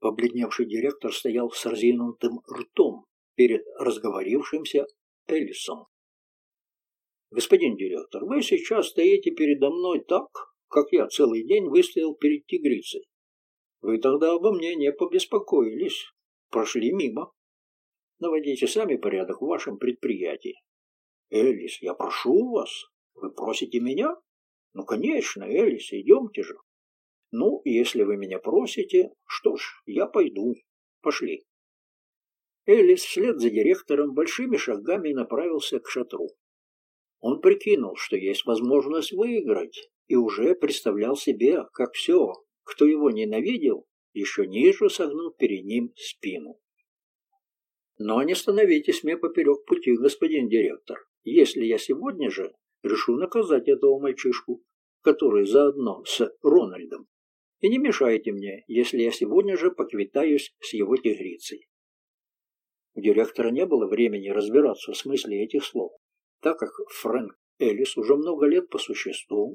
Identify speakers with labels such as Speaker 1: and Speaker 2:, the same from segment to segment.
Speaker 1: Побледневший директор стоял с разинутым ртом перед разговорившимся Элисом. «Господин директор, вы сейчас стоите передо мной так, как я целый день выстоял перед тигрицей. Вы тогда обо мне не побеспокоились, прошли мимо. Наводите сами порядок в вашем предприятии. Элис, я прошу вас, вы просите меня? Ну, конечно, Элис, идемте же. Ну, если вы меня просите, что ж, я пойду. Пошли. Элис вслед за директором большими шагами направился к шатру. Он прикинул, что есть возможность выиграть, и уже представлял себе, как все, кто его ненавидел, еще ниже согнул перед ним спину. Но не становитесь мне поперек пути, господин директор, если я сегодня же решу наказать этого мальчишку, который заодно с Рональдом. И не мешайте мне, если я сегодня же поквитаюсь с его тигрицей. У директора не было времени разбираться в смысле этих слов, так как Фрэнк Эллис уже много лет по существу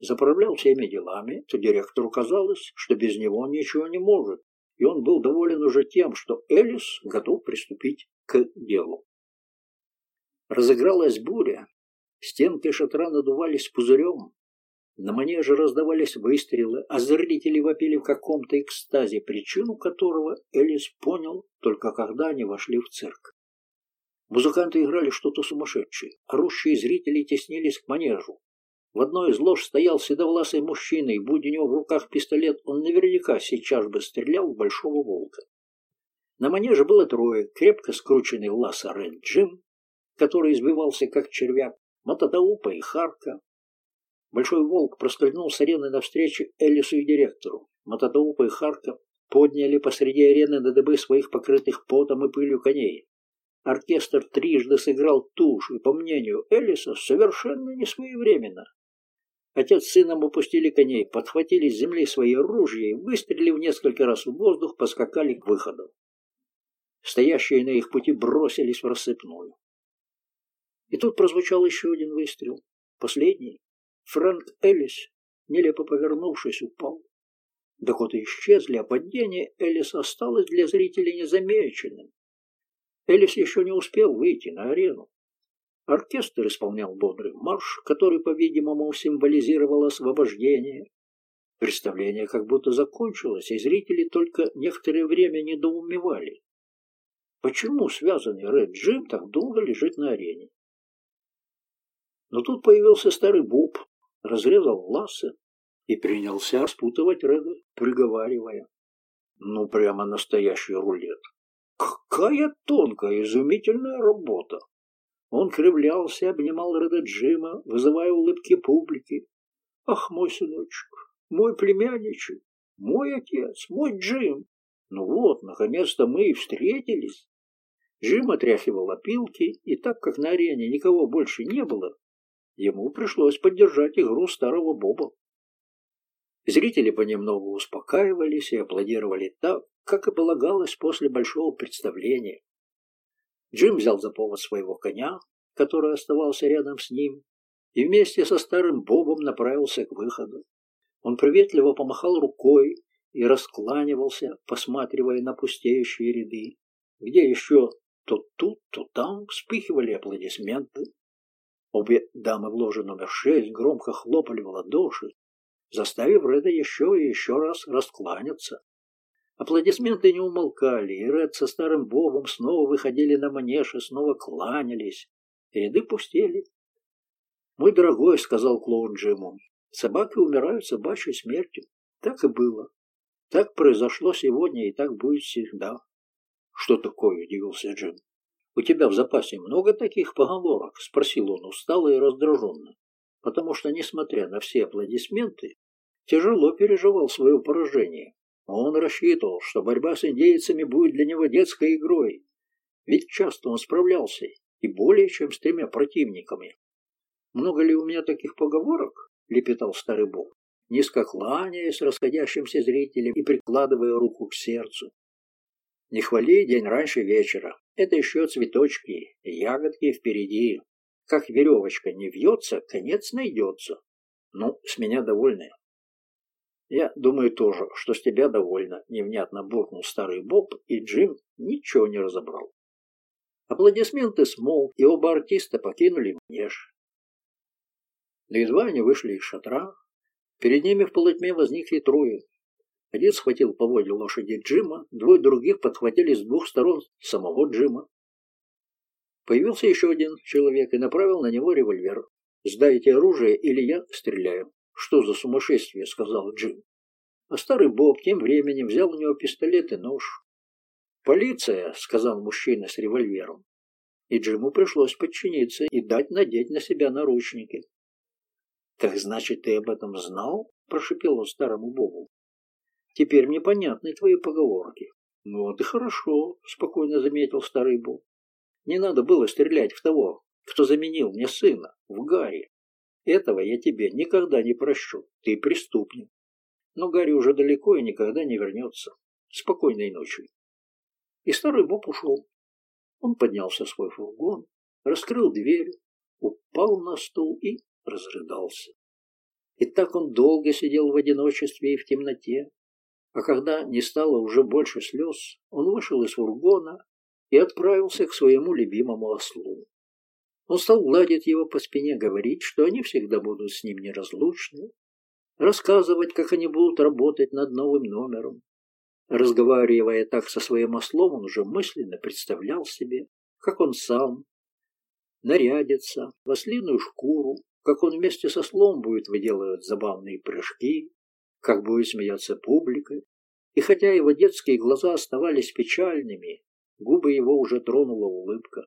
Speaker 1: заправлял всеми делами, то директору казалось, что без него он ничего не может, и он был доволен уже тем, что Элис готов приступить к делу. Разыгралась буря, стенки шатра надувались пузырем, на манеже раздавались выстрелы, а зрители вопили в каком-то экстазе, причину которого Элис понял только когда они вошли в цирк. Музыканты играли что-то сумасшедшее, орущие зрители теснились к манежу, в одной из лож стоял седовласый мужчина, и будь у него в руках пистолет, он наверняка сейчас бы стрелял в большого волка. На манеже было трое, крепко скрученный в Ред Джим, который избивался как червяк, Мататаупа и Харка. Большой волк проскользнул с арены навстречу Элису и директору. Мататаупа и Харка подняли посреди арены на дыбы своих покрытых потом и пылью коней. Оркестр трижды сыграл тушь, и, по мнению Элиса, совершенно несвоевременно. Отец с сыном упустили коней, подхватили с земли свои ружья и, выстрелив несколько раз в воздух, поскакали к выходу. Стоящие на их пути бросились в рассыпную. И тут прозвучал еще один выстрел. Последний. Фрэнк Эллис, нелепо повернувшись, упал. Доходы исчезли, а падение Эллис осталось для зрителей незамеченным. Эллис еще не успел выйти на арену. Оркестр исполнял бодрый марш, который, по-видимому, символизировал освобождение. Представление как будто закончилось, и зрители только некоторое время недоумевали. Почему связанный Ред Джим так долго лежит на арене? Но тут появился старый Боб, разрезал лассы и принялся спутывать Реда, приговаривая. Ну, прямо настоящий рулет. Какая тонкая, изумительная работа! Он кривлялся, обнимал Реда Джима, вызывая улыбки публики. «Ах, мой сыночек, мой племянничек, мой отец, мой Джим! Ну вот, наконец-то мы и встретились!» Джим отряхивал опилки, и так как на арене никого больше не было, ему пришлось поддержать игру старого Боба. Зрители понемногу успокаивались и аплодировали так, как и полагалось после большого представления. Джим взял за повод своего коня, который оставался рядом с ним, и вместе со старым Бобом направился к выходу. Он приветливо помахал рукой и раскланивался, посматривая на пустеющие ряды, где еще то тут, то там вспыхивали аплодисменты. Обе дамы в ложе номер шесть громко хлопали в ладоши, заставив Реда еще и еще раз раскланяться. Аплодисменты не умолкали, и Ред со старым богом снова выходили на манеж и снова кланялись. Ряды пустели. «Мой дорогой», — сказал клоун Джиму, — «собаки умирают собачьей смертью. Так и было. Так произошло сегодня, и так будет всегда». «Что такое?» — удивился Джим. «У тебя в запасе много таких поговорок?» — спросил он устало и раздраженно, потому что, несмотря на все аплодисменты, тяжело переживал свое поражение. Он рассчитывал, что борьба с индейцами будет для него детской игрой, ведь часто он справлялся и более чем с тремя противниками. «Много ли у меня таких поговорок?» — лепетал старый бог, низко кланяясь расходящимся зрителям и прикладывая руку к сердцу. «Не хвали день раньше вечера. Это еще цветочки, ягодки впереди. Как веревочка не вьется, конец найдется. Ну, с меня довольны. Я думаю тоже, что с тебя довольно, невнятно буркнул старый Боб, и Джим ничего не разобрал. Аплодисменты смолк, и оба артиста покинули манеж. Но едва они вышли из шатра, перед ними в полутьме возникли трое. Один схватил по воде лошади Джима, двое других подхватили с двух сторон самого Джима. Появился еще один человек и направил на него револьвер. «Сдайте оружие, или я стреляю». «Что за сумасшествие?» — сказал Джим. А старый Боб тем временем взял у него пистолет и нож. «Полиция!» — сказал мужчина с револьвером. И Джиму пришлось подчиниться и дать надеть на себя наручники. «Так значит, ты об этом знал?» — прошипел он старому Бобу. «Теперь мне понятны твои поговорки». «Ну вот и хорошо», — спокойно заметил старый Боб. «Не надо было стрелять в того, кто заменил мне сына, в Гарри. Этого я тебе никогда не прощу. Ты преступник. Но Гарри уже далеко и никогда не вернется. Спокойной ночи. И старый Боб ушел. Он поднялся в свой фургон, раскрыл дверь, упал на стул и разрыдался. И так он долго сидел в одиночестве и в темноте. А когда не стало уже больше слез, он вышел из фургона и отправился к своему любимому ослу. Он стал гладить его по спине, говорить, что они всегда будут с ним неразлучны, рассказывать, как они будут работать над новым номером. Разговаривая так со своим ослом, он уже мысленно представлял себе, как он сам нарядится в ослиную шкуру, как он вместе со слом будет выделывать забавные прыжки, как будет смеяться публика. И хотя его детские глаза оставались печальными, губы его уже тронула улыбка.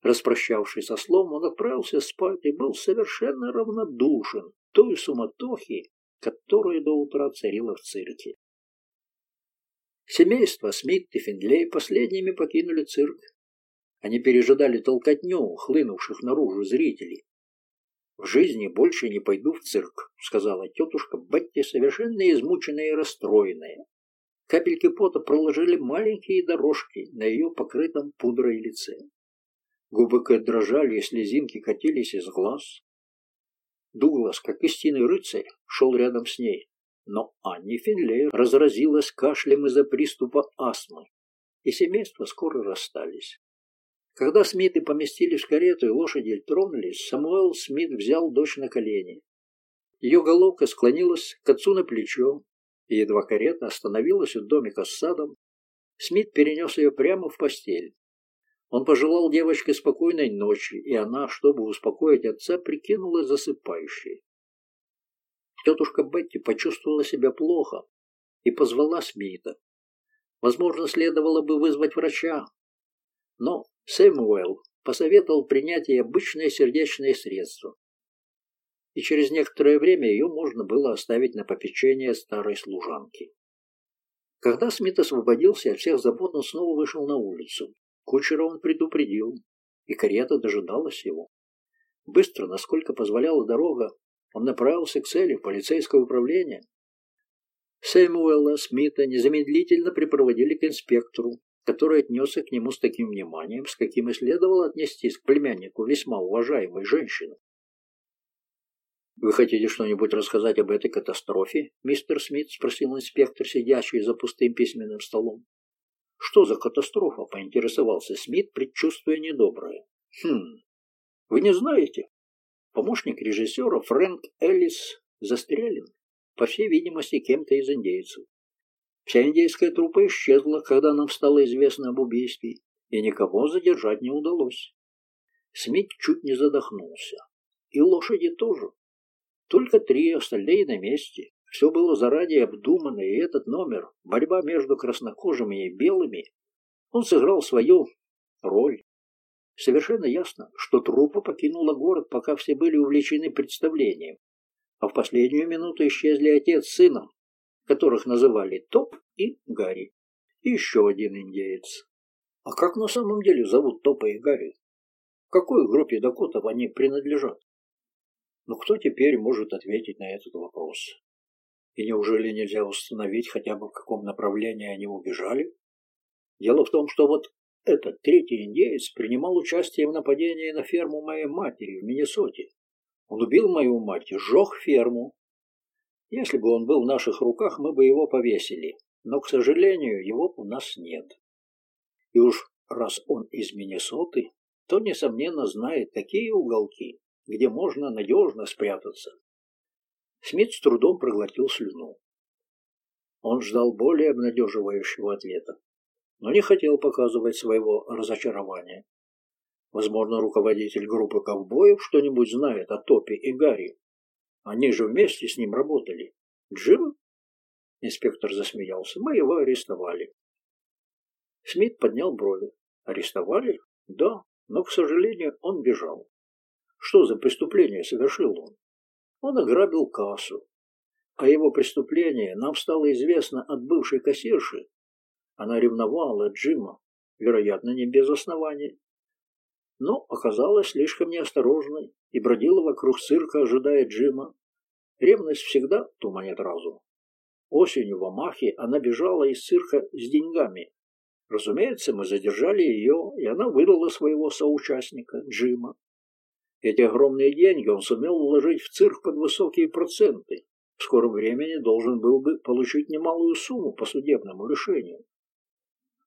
Speaker 1: Распрощавшись со слом, он отправился спать и был совершенно равнодушен той суматохе, которая до утра царила в цирке. Семейство Смит и Финлей последними покинули цирк. Они пережидали толкотню, хлынувших наружу зрителей. «В жизни больше не пойду в цирк», — сказала тетушка Бетти, совершенно измученная и расстроенная. Капельки пота проложили маленькие дорожки на ее покрытом пудрой лице. Губы Кэт дрожали, и слезинки катились из глаз. Дуглас, как истинный рыцарь, шел рядом с ней. Но Анни Финлей разразилась кашлем из-за приступа астмы, и семейства скоро расстались. Когда Смиты поместились в карету и лошади тронулись, Самуэл Смит взял дочь на колени. Ее головка склонилась к отцу на плечо, и едва карета остановилась у домика с садом, Смит перенес ее прямо в постель. Он пожелал девочке спокойной ночи, и она, чтобы успокоить отца, прикинулась засыпающей. Тетушка Бетти почувствовала себя плохо и позвала Смита. Возможно, следовало бы вызвать врача, но Сэмуэл посоветовал принять ей обычное сердечное средство. И через некоторое время ее можно было оставить на попечение старой служанки. Когда Смит освободился от всех забот, он снова вышел на улицу. Кучера он предупредил, и карета дожидалась его. Быстро, насколько позволяла дорога, он направился к цели в полицейское управление. Сэмуэла Смита незамедлительно припроводили к инспектору, который отнесся к нему с таким вниманием, с каким и следовало отнестись к племяннику весьма уважаемой женщины. «Вы хотите что-нибудь рассказать об этой катастрофе, мистер Смит?» – спросил инспектор, сидящий за пустым письменным столом. «Что за катастрофа?» – поинтересовался Смит, предчувствуя недоброе. «Хм, вы не знаете?» Помощник режиссера Фрэнк Эллис застрелен, по всей видимости, кем-то из индейцев. Вся индейская труппа исчезла, когда нам стало известно об убийстве, и никого задержать не удалось. Смит чуть не задохнулся. И лошади тоже. Только три остальные на месте. Все было заранее обдумано, и этот номер, борьба между краснокожими и белыми, он сыграл свою роль. Совершенно ясно, что труппа покинула город, пока все были увлечены представлением. А в последнюю минуту исчезли отец с сыном, которых называли Топ и Гарри. И еще один индеец. А как на самом деле зовут Топа и Гарри? Какой группе Дакотов они принадлежат? Но ну, кто теперь может ответить на этот вопрос? И неужели нельзя установить хотя бы в каком направлении они убежали? Дело в том, что вот этот третий индеец принимал участие в нападении на ферму моей матери в Миннесоте. Он убил мою мать, сжег ферму. Если бы он был в наших руках, мы бы его повесили, но, к сожалению, его у нас нет. И уж раз он из Миннесоты, то, несомненно, знает такие уголки, где можно надежно спрятаться. Смит с трудом проглотил слюну. Он ждал более обнадеживающего ответа, но не хотел показывать своего разочарования. Возможно, руководитель группы ковбоев что-нибудь знает о Топе и Гарри. Они же вместе с ним работали. Джим? Инспектор засмеялся. Мы его арестовали. Смит поднял брови. Арестовали? Да, но, к сожалению, он бежал. Что за преступление совершил он? Он ограбил кассу. О его преступлении нам стало известно от бывшей кассирши. Она ревновала Джима, вероятно, не без основания. Но оказалась слишком неосторожной и бродила вокруг цирка, ожидая Джима. Ревность всегда туманит разум. Осенью в Амахе она бежала из цирка с деньгами. Разумеется, мы задержали ее, и она выдала своего соучастника, Джима. Эти огромные деньги он сумел вложить в цирк под высокие проценты. В скором времени должен был бы получить немалую сумму по судебному решению.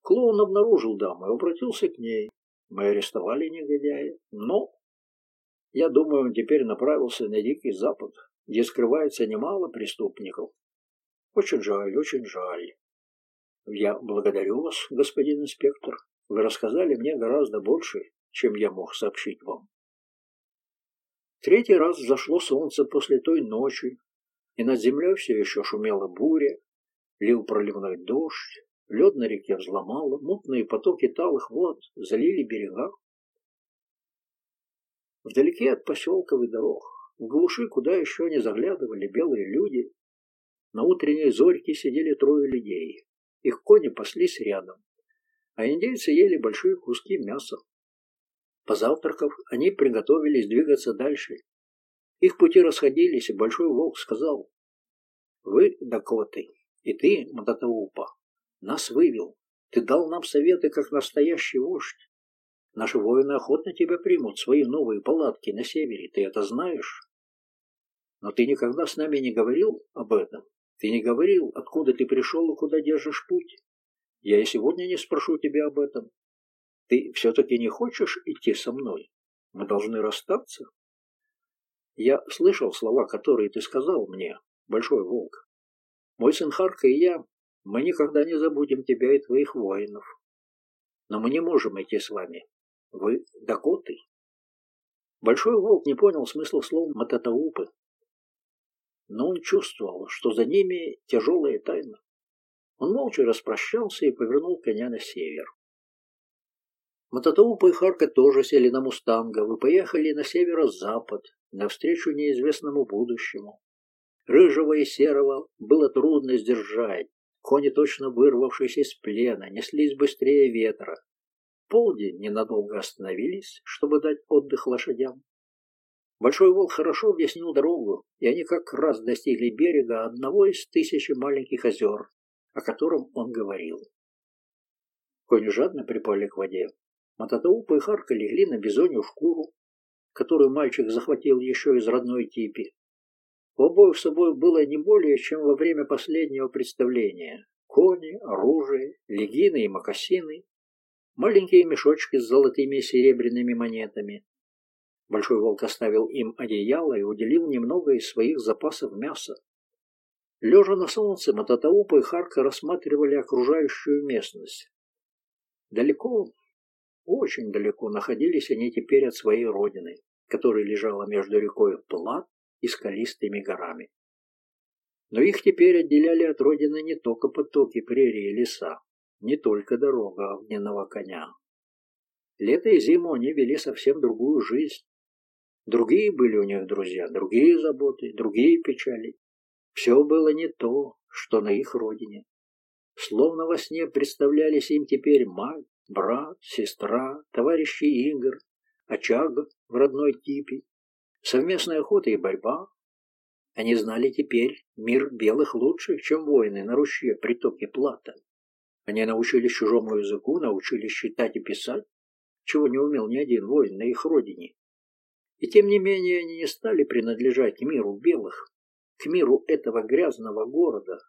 Speaker 1: Клоун обнаружил даму и обратился к ней. Мы арестовали негодяя, но... Я думаю, он теперь направился на Дикий Запад, где скрывается немало преступников. Очень жаль, очень жаль. Я благодарю вас, господин инспектор. Вы рассказали мне гораздо больше, чем я мог сообщить вам. Третий раз взошло солнце после той ночи, и над землей все еще шумела буря, лил проливной дождь, лед на реке взломало, мутные потоки талых вод залили берега. Вдалеке от поселков и дорог, в глуши, куда еще не заглядывали белые люди, на утренней зорьке сидели трое людей. Их кони паслись рядом, а индейцы ели большие куски мяса. Позавтракав, они приготовились двигаться дальше. Их пути расходились, и Большой Волк сказал, «Вы, Дакоты, и ты, Мататаупа, нас вывел. Ты дал нам советы, как настоящий вождь. Наши воины охотно тебя примут, свои новые палатки на севере, ты это знаешь? Но ты никогда с нами не говорил об этом. Ты не говорил, откуда ты пришел и куда держишь путь. Я и сегодня не спрошу тебя об этом. Ты все-таки не хочешь идти со мной? Мы должны расстаться? Я слышал слова, которые ты сказал мне, Большой Волк. Мой сын Харка и я, мы никогда не забудем тебя и твоих воинов. Но мы не можем идти с вами. Вы Дакоты. Большой Волк не понял смысла слов Мататаупы. Но он чувствовал, что за ними тяжелая тайна. Он молча распрощался и повернул коня на север. Мототоупа и Харка тоже сели на мустангов и поехали на северо-запад, навстречу неизвестному будущему. Рыжего и серого было трудно сдержать. Кони, точно вырвавшись из плена, неслись быстрее ветра. Полдень ненадолго остановились, чтобы дать отдых лошадям. Большой волк хорошо объяснил дорогу, и они как раз достигли берега одного из тысячи маленьких озер, о котором он говорил. Кони жадно припали к воде. Мататаупа и Харка легли на бизонью шкуру, которую мальчик захватил еще из родной типи. У обоих собой было не более, чем во время последнего представления. Кони, оружие, легины и мокасины, маленькие мешочки с золотыми и серебряными монетами. Большой волк оставил им одеяло и уделил немного из своих запасов мяса. Лежа на солнце, Мататаупа и Харка рассматривали окружающую местность. Далеко, очень далеко находились они теперь от своей родины, которая лежала между рекой Плат и скалистыми горами. Но их теперь отделяли от родины не только потоки прерии и леса, не только дорога огненного коня. Лето и зиму они вели совсем другую жизнь. Другие были у них друзья, другие заботы, другие печали. Все было не то, что на их родине. Словно во сне представлялись им теперь мать, брат, сестра, товарищи игр, очаг в родной типе, совместная охота и борьба. Они знали теперь мир белых лучше, чем воины на ручье притоке Плата. Они научились чужому языку, научились считать и писать, чего не умел ни один воин на их родине. И тем не менее они не стали принадлежать миру белых. к миру этого грязного города,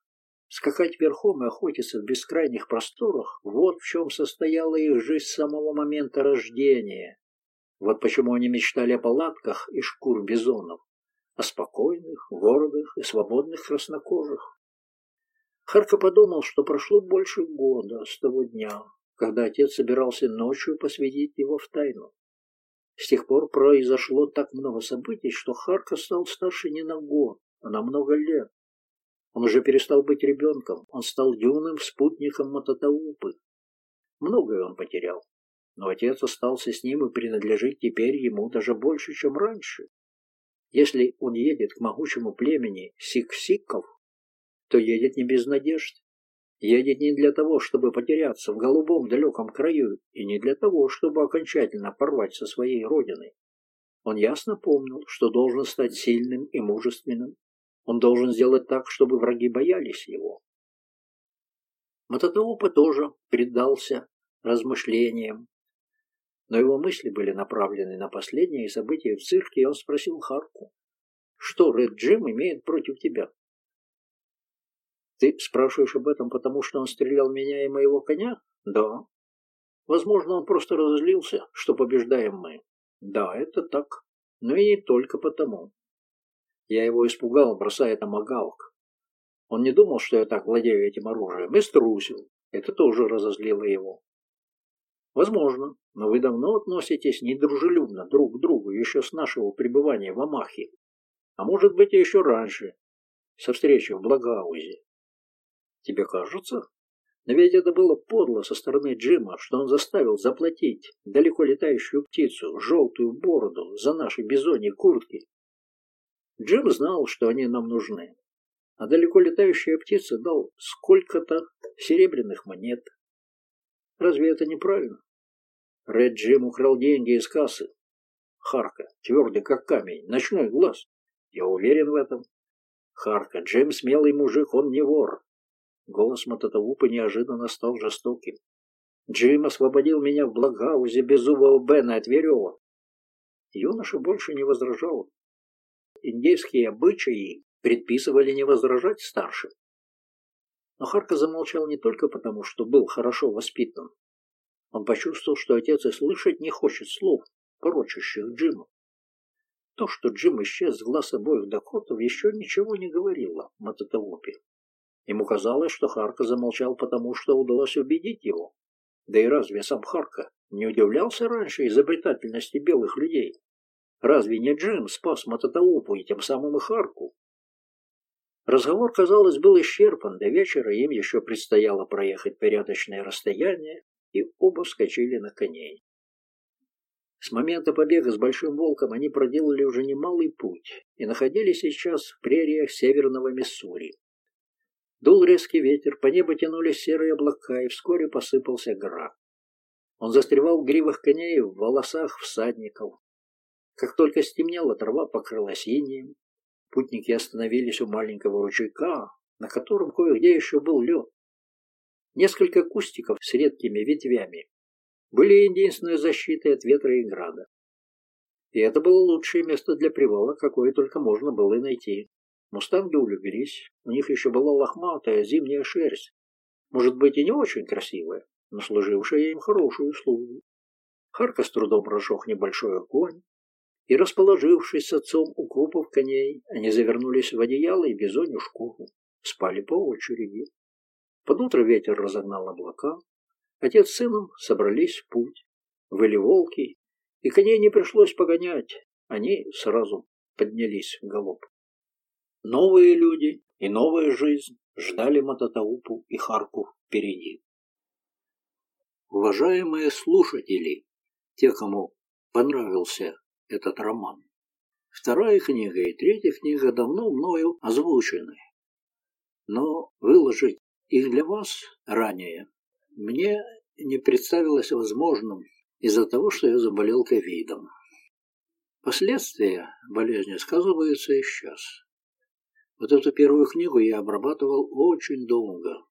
Speaker 1: скакать верхом и охотиться в бескрайних просторах – вот в чем состояла их жизнь с самого момента рождения. Вот почему они мечтали о палатках и шкур бизонов, о спокойных, гордых и свободных краснокожих. Харка подумал, что прошло больше года с того дня, когда отец собирался ночью посвятить его в тайну. С тех пор произошло так много событий, что Харка стал старше не на год, а на много лет. Он уже перестал быть ребенком, он стал юным спутником Мататаупы. Многое он потерял, но отец остался с ним и принадлежит теперь ему даже больше, чем раньше. Если он едет к могучему племени сиксиков, то едет не без надежд. Едет не для того, чтобы потеряться в голубом далеком краю, и не для того, чтобы окончательно порвать со своей родиной. Он ясно помнил, что должен стать сильным и мужественным. Он должен сделать так, чтобы враги боялись его. Мататаупа тоже предался размышлениям, но его мысли были направлены на последние события в цирке, и он спросил Харку, что Ред Джим имеет против тебя? Ты спрашиваешь об этом, потому что он стрелял меня и моего коня? Да. Возможно, он просто разозлился, что побеждаем мы. Да, это так. Но и не только потому. Я его испугал, бросая томагавк. Он не думал, что я так владею этим оружием, и струсил. Это тоже разозлило его. Возможно, но вы давно относитесь недружелюбно друг к другу еще с нашего пребывания в Амахе. А может быть, и еще раньше, со встречи в Благаузе. Тебе кажется? Но ведь это было подло со стороны Джима, что он заставил заплатить далеко летающую птицу, желтую бороду, за наши бизоньи куртки. Джим знал, что они нам нужны. А далеко летающая птица дал сколько-то серебряных монет. Разве это неправильно? Ред Джим украл деньги из кассы. Харка, твердый как камень, ночной глаз. Я уверен в этом. Харка, Джим смелый мужик, он не вор. Голос Мототовупа неожиданно стал жестоким. Джим освободил меня в Благаузе беззубого Бена от веревок. Юноша больше не возражал. Индейские обычаи предписывали не возражать старшим. Но Харка замолчал не только потому, что был хорошо воспитан. Он почувствовал, что отец и слышать не хочет слов, порочащих Джима. То, что Джим исчез с глаз обоих Дакотов, еще ничего не говорило Мататаупе. Ему казалось, что Харка замолчал потому, что удалось убедить его. Да и разве сам Харка не удивлялся раньше изобретательности белых людей? Разве не Джим спас Мататаупу и тем самым и Харку? Разговор, казалось, был исчерпан. До вечера им еще предстояло проехать порядочное расстояние, и оба вскочили на коней. С момента побега с Большим Волком они проделали уже немалый путь и находились сейчас в прериях северного Миссури. Дул резкий ветер, по небу тянулись серые облака, и вскоре посыпался град. Он застревал в гривах коней, в волосах всадников. Как только стемнело, трава покрылась инеем. Путники остановились у маленького ручейка, на котором кое-где еще был лед. Несколько кустиков с редкими ветвями были единственной защитой от ветра и града. И это было лучшее место для привала, какое только можно было найти. Мустанги улеглись, у них еще была лохматая зимняя шерсть, может быть и не очень красивая, но служившая им хорошую службу. Харка с трудом разжег небольшой огонь, и, расположившись с отцом у крупов коней, они завернулись в одеяло и бизонью шкуру, спали по очереди. Под утро ветер разогнал облака, отец с сыном собрались в путь, выли волки, и коней не пришлось погонять, они сразу поднялись в галоп. Новые люди и новая жизнь ждали Мататаупу и Харку впереди. Уважаемые слушатели, те, кому понравился этот роман, вторая книга и третья книга давно мною озвучены, но выложить их для вас ранее мне не представилось возможным из-за того, что я заболел ковидом. Последствия болезни сказываются и сейчас. Вот эту первую книгу я обрабатывал очень долго.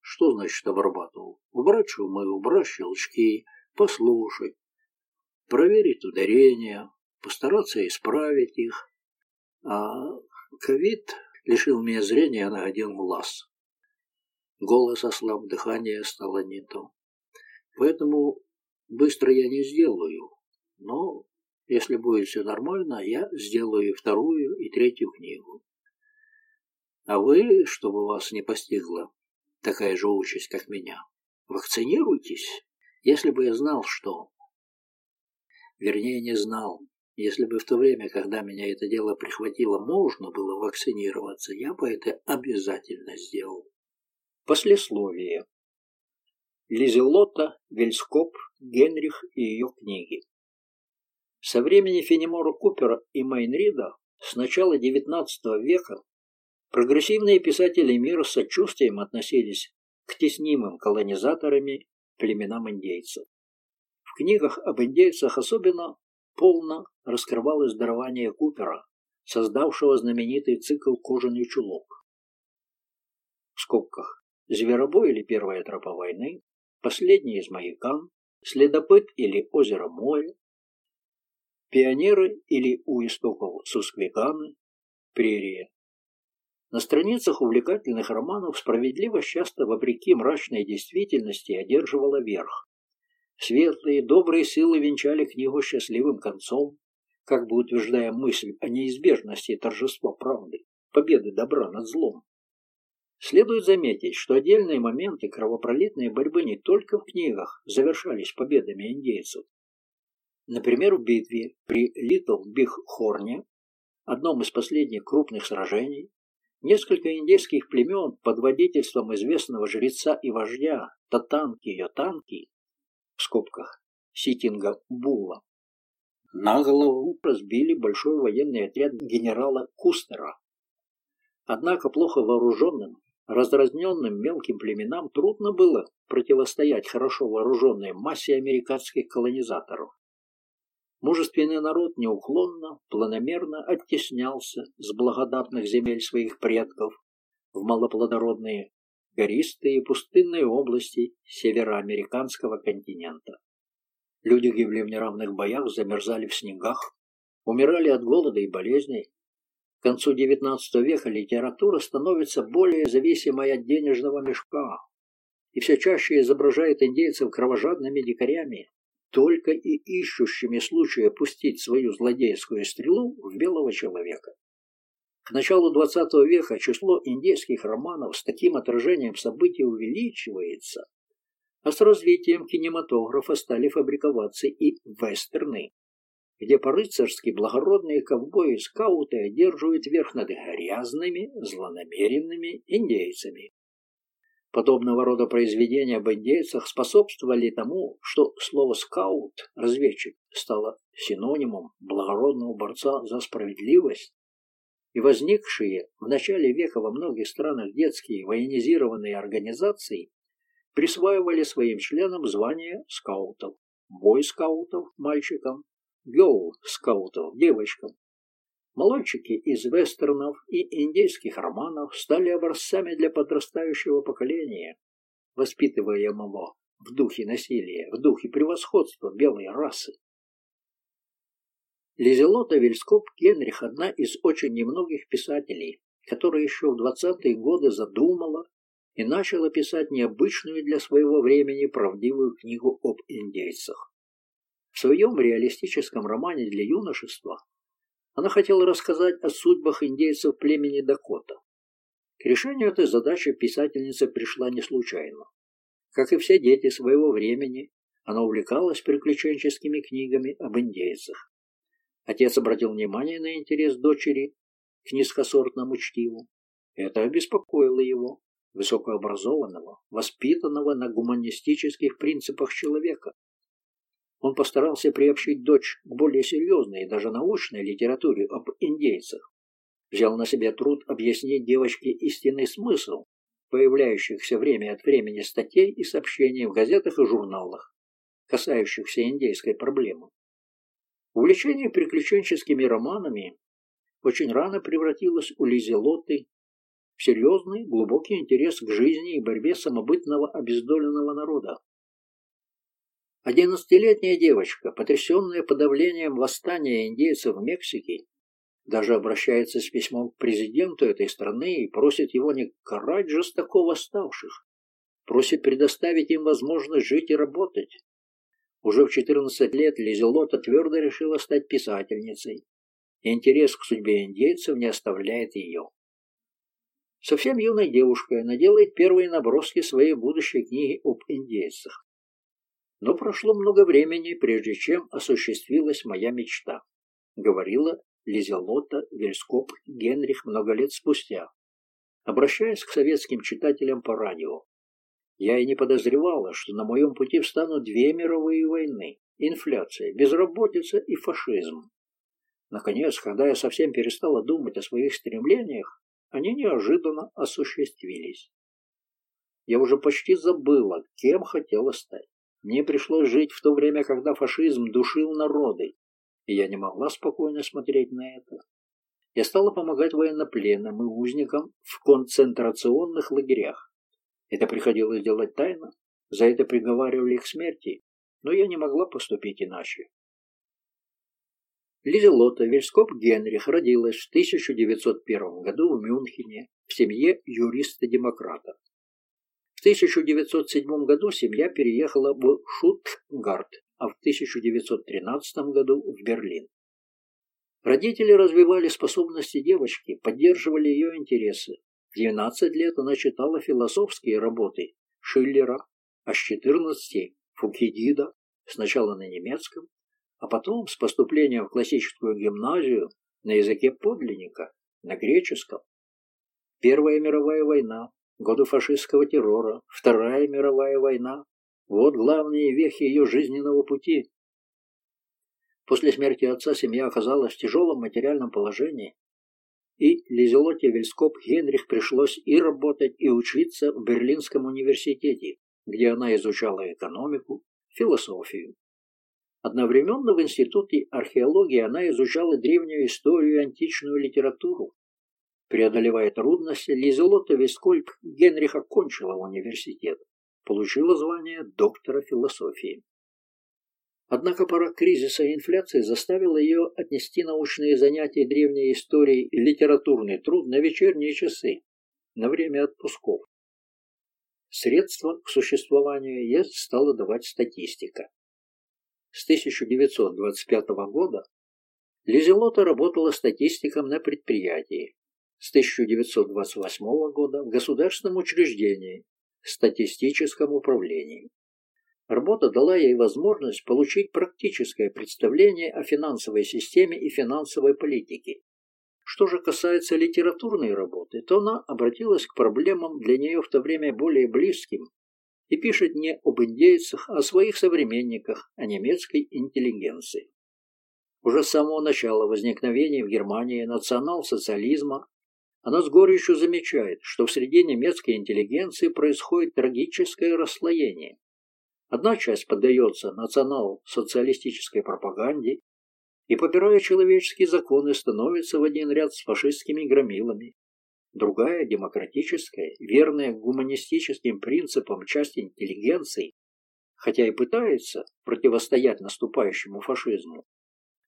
Speaker 1: Что значит обрабатывал? Убрать шумы, убрать щелчки, послушать, проверить ударения, постараться исправить их. А ковид лишил меня зрения на один глаз. Голос ослаб, дыхание стало не то. Поэтому быстро я не сделаю, но если будет все нормально, я сделаю и вторую, и третью книгу. А вы, чтобы вас не постигла такая же участь, как меня, вакцинируйтесь, если бы я знал, что... Вернее, не знал. Если бы в то время, когда меня это дело прихватило, можно было вакцинироваться, я бы это обязательно сделал. Послесловие. Лизелота, Вельскоп, Генрих и ее книги. Со времени Фенемора Купера и Майнрида с начала XIX века прогрессивные писатели мира с сочувствием относились к теснимым колонизаторами племенам индейцев. В книгах об индейцах особенно полно раскрывалось дарование Купера, создавшего знаменитый цикл «Кожаный чулок». В скобках «Зверобой» или «Первая тропа войны», «Последний из маякан», «Следопыт» или «Озеро море», «Пионеры» или «У истоков Сусквиканы», «Прерия». На страницах увлекательных романов справедливость часто, вопреки мрачной действительности, одерживала верх. Светлые, добрые силы венчали книгу счастливым концом, как бы утверждая мысль о неизбежности торжества правды, победы добра над злом. Следует заметить, что отдельные моменты кровопролитной борьбы не только в книгах завершались победами индейцев. Например, в битве при Литл Биг Хорне, одном из последних крупных сражений, несколько индейских племен под водительством известного жреца и вождя Татанки Йотанки, в скобках Ситинга Була, на голову разбили большой военный отряд генерала Кустера. Однако плохо вооруженным раздробленным мелким племенам трудно было противостоять хорошо вооруженной массе американских колонизаторов. Мужественный народ неуклонно, планомерно оттеснялся с благодатных земель своих предков в малоплодородные, гористые и пустынные области североамериканского континента. Люди гибли в неравных боях, замерзали в снегах, умирали от голода и болезней, к концу XIX века литература становится более зависимой от денежного мешка и все чаще изображает индейцев кровожадными дикарями, только и ищущими случая пустить свою злодейскую стрелу в белого человека. К началу XX века число индейских романов с таким отражением событий увеличивается, а с развитием кинематографа стали фабриковаться и вестерны где по-рыцарски благородные ковбои и скауты одерживают верх над грязными, злонамеренными индейцами. Подобного рода произведения об индейцах способствовали тому, что слово «скаут» – разведчик стало синонимом благородного борца за справедливость, и возникшие в начале века во многих странах детские военизированные организации присваивали своим членам звание скаутов, бойскаутов мальчикам геол-скаутов девочкам. Мальчики из вестернов и индейских романов стали образцами для подрастающего поколения, воспитываемого в духе насилия, в духе превосходства белой расы. Лизелота Вильскоп Генрих – одна из очень немногих писателей, которая еще в 20-е годы задумала и начала писать необычную для своего времени правдивую книгу об индейцах. В своем реалистическом романе для юношества она хотела рассказать о судьбах индейцев племени Дакота. К решению этой задачи писательница пришла не случайно. Как и все дети своего времени, она увлекалась приключенческими книгами об индейцах. Отец обратил внимание на интерес дочери к низкосортному чтиву. Это обеспокоило его, высокообразованного, воспитанного на гуманистических принципах человека, он постарался приобщить дочь к более серьезной и даже научной литературе об индейцах. Взял на себя труд объяснить девочке истинный смысл появляющихся время от времени статей и сообщений в газетах и журналах, касающихся индейской проблемы. Увлечение приключенческими романами очень рано превратилось у Лизи Лотты в серьезный, глубокий интерес к жизни и борьбе самобытного обездоленного народа, Одиннадцатилетняя девочка, потрясенная подавлением восстания индейцев в Мексике, даже обращается с письмом к президенту этой страны и просит его не карать жестоко восставших, просит предоставить им возможность жить и работать. Уже в 14 лет Лизелота твердо решила стать писательницей. Интерес к судьбе индейцев не оставляет ее. Совсем юной девушкой она делает первые наброски своей будущей книги об индейцах. Но прошло много времени, прежде чем осуществилась моя мечта, говорила Лизелота Вельскоп Генрих много лет спустя, обращаясь к советским читателям по радио. Я и не подозревала, что на моем пути встанут две мировые войны – инфляция, безработица и фашизм. Наконец, когда я совсем перестала думать о своих стремлениях, они неожиданно осуществились. Я уже почти забыла, кем хотела стать. Мне пришлось жить в то время, когда фашизм душил народы, и я не могла спокойно смотреть на это. Я стала помогать военнопленным и узникам в концентрационных лагерях. Это приходилось делать тайно, за это приговаривали к смерти, но я не могла поступить иначе. Лизелота Вельскоп Генрих родилась в 1901 году в Мюнхене в семье юриста-демократа. В 1907 году семья переехала в Шутгарт, а в 1913 году в Берлин. Родители развивали способности девочки, поддерживали ее интересы. В 12 лет она читала философские работы Шиллера, а с 14 Фукидида, сначала на немецком, а потом с поступлением в классическую гимназию на языке подлинника, на греческом. Первая мировая война, годы фашистского террора, Вторая мировая война – вот главные вехи ее жизненного пути. После смерти отца семья оказалась в тяжелом материальном положении, и Лизелоте Вельскоп Генрих пришлось и работать, и учиться в Берлинском университете, где она изучала экономику, философию. Одновременно в Институте археологии она изучала древнюю историю и античную литературу. Преодолевая трудности, Лизелота Вискольп Генрих окончила университет, получила звание доктора философии. Однако пора кризиса и инфляции заставила ее отнести научные занятия древней истории и литературный труд на вечерние часы, на время отпусков. Средства к существованию ей стала давать статистика. С 1925 года Лизелота работала статистиком на предприятии. С 1928 года в государственном учреждении, статистическом управлении. Работа дала ей возможность получить практическое представление о финансовой системе и финансовой политике. Что же касается литературной работы, то она обратилась к проблемам для нее в то время более близким и пишет не об индейцах, а о своих современниках, о немецкой интеллигенции. Уже с самого начала возникновения в Германии национал-социализма она с горечью замечает, что в среде немецкой интеллигенции происходит трагическое расслоение. Одна часть поддается национал-социалистической пропаганде и, попирая человеческие законы, становится в один ряд с фашистскими громилами, Другая, демократическая, верная гуманистическим принципам часть интеллигенции, хотя и пытается противостоять наступающему фашизму,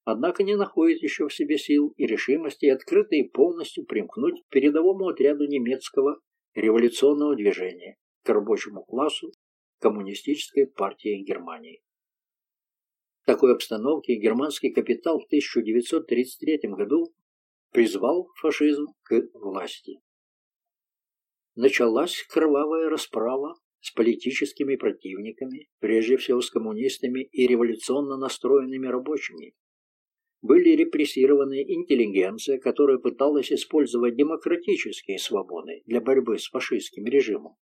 Speaker 1: однако не находит еще в себе сил и решимости открыто и полностью примкнуть к передовому отряду немецкого революционного движения, к рабочему классу коммунистической партии Германии. В такой обстановке германский капитал в 1933 году призвал фашизм к власти. Началась кровавая расправа с политическими противниками, прежде всего с коммунистами и революционно настроенными рабочими. Были репрессированы интеллигенция, которая пыталась использовать демократические свободы для борьбы с фашистским режимом.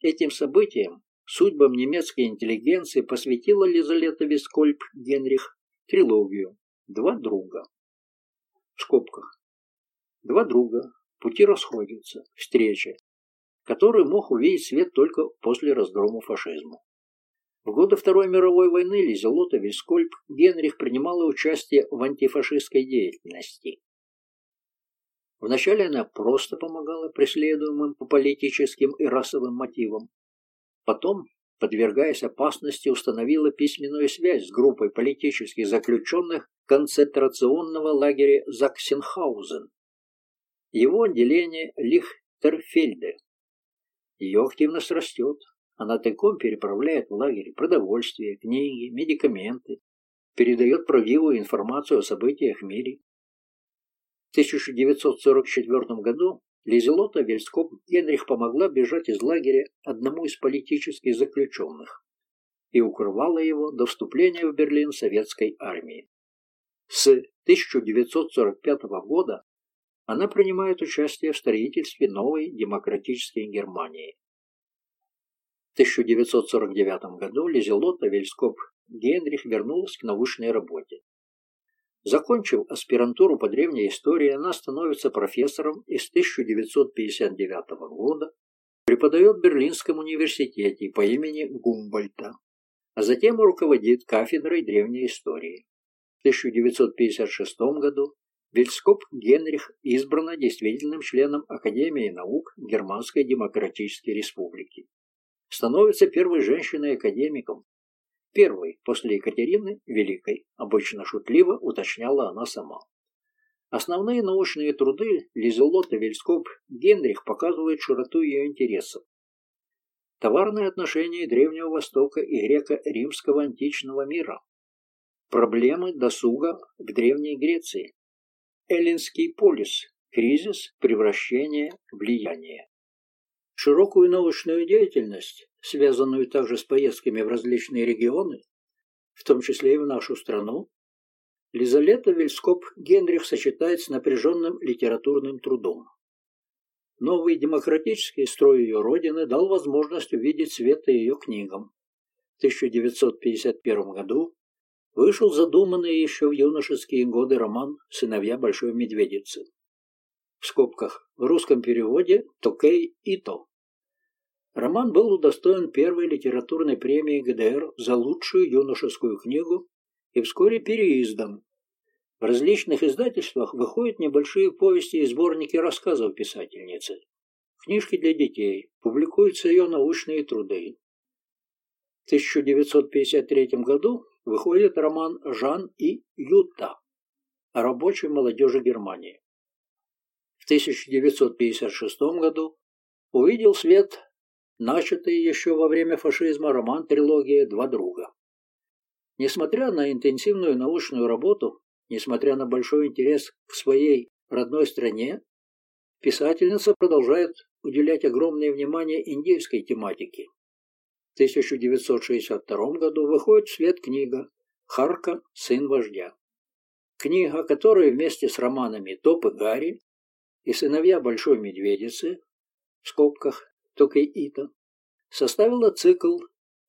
Speaker 1: Этим событиям, судьбам немецкой интеллигенции посвятила Лизалета Вискольп Генрих трилогию «Два друга» в скобках. Два друга, пути расходятся, встреча, который мог увидеть свет только после разгрома фашизма. В годы Второй мировой войны Лизелота Вискольп Генрих принимала участие в антифашистской деятельности. Вначале она просто помогала преследуемым по политическим и расовым мотивам. Потом, подвергаясь опасности, установила письменную связь с группой политических заключенных концентрационного лагеря Заксенхаузен, его отделение Лихтерфельде. Ее активность растет. Она тайком переправляет в лагерь продовольствие, книги, медикаменты, передает правдивую информацию о событиях в мире. В 1944 году Лизелота Вельскоп Генрих помогла бежать из лагеря одному из политических заключенных и укрывала его до вступления в Берлин советской армии. С 1945 года она принимает участие в строительстве новой демократической Германии. В 1949 году Лизелота Вельскоп Генрих вернулась к научной работе. Закончив аспирантуру по древней истории, она становится профессором и с 1959 года преподает в Берлинском университете по имени Гумбольта, а затем руководит кафедрой древней истории. В 1956 году Вильскоп Генрих избрана действительным членом Академии наук Германской Демократической Республики. Становится первой женщиной-академиком, Первый, после Екатерины Великой, обычно шутливо уточняла она сама. Основные научные труды Лизелота Вельскоп Генрих показывают широту ее интересов. Товарные отношения Древнего Востока и греко-римского античного мира. Проблемы досуга в Древней Греции. Эллинский полис. Кризис, превращение, влияние. Широкую научную деятельность связанную также с поездками в различные регионы, в том числе и в нашу страну, Лизалета Вильскоп Генрих сочетает с напряженным литературным трудом. Новый демократический строй ее родины дал возможность увидеть свет ее книгам. В 1951 году вышел задуманный еще в юношеские годы роман «Сыновья Большой Медведицы». В скобках в русском переводе «Токей Ито». Роман был удостоен первой литературной премии ГДР за лучшую юношескую книгу и вскоре переиздом. В различных издательствах выходят небольшие повести и сборники рассказов писательницы, книжки для детей, публикуются ее научные труды. В 1953 году выходит роман «Жан и Юта» о рабочей молодежи Германии. В 1956 году увидел свет начатый еще во время фашизма роман-трилогия «Два друга». Несмотря на интенсивную научную работу, несмотря на большой интерес к своей родной стране, писательница продолжает уделять огромное внимание индейской тематике. В 1962 году выходит в свет книга «Харка. Сын вождя». Книга, которая вместе с романами «Топ и Гарри» и «Сыновья Большой Медведицы» в скобках Токей Ита, составила цикл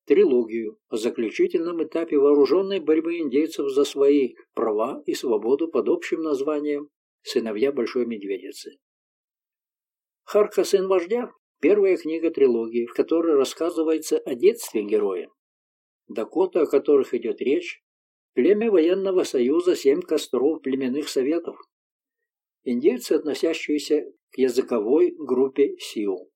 Speaker 1: трилогию о заключительном этапе вооруженной борьбы индейцев за свои права и свободу под общим названием «Сыновья Большой Медведицы». «Харка, сын вождя» – первая книга трилогии, в которой рассказывается о детстве героя. Дакота, о которых идет речь, племя военного союза «Семь костров племенных советов», индейцы, относящиеся к языковой группе Сиу.